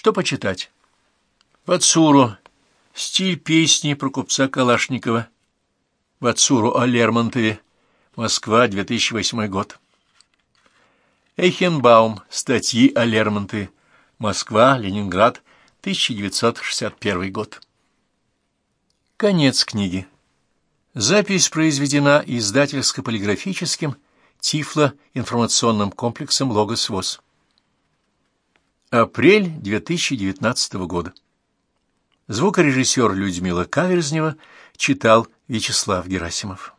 Что почитать? Вацуру. Стиль песни про купца Калашникова. Вацуру о Лермонтове. Москва, 2008 год. Эйхенбаум. Статьи о Лермонтове. Москва, Ленинград, 1961 год. Конец книги. Запись произведена издательско-полиграфическим Тифло-информационным комплексом «Логос ВОЗ». Апрель 2019 года. Звукорежиссер Людмила Каверзнева читал Вячеслав Герасимов.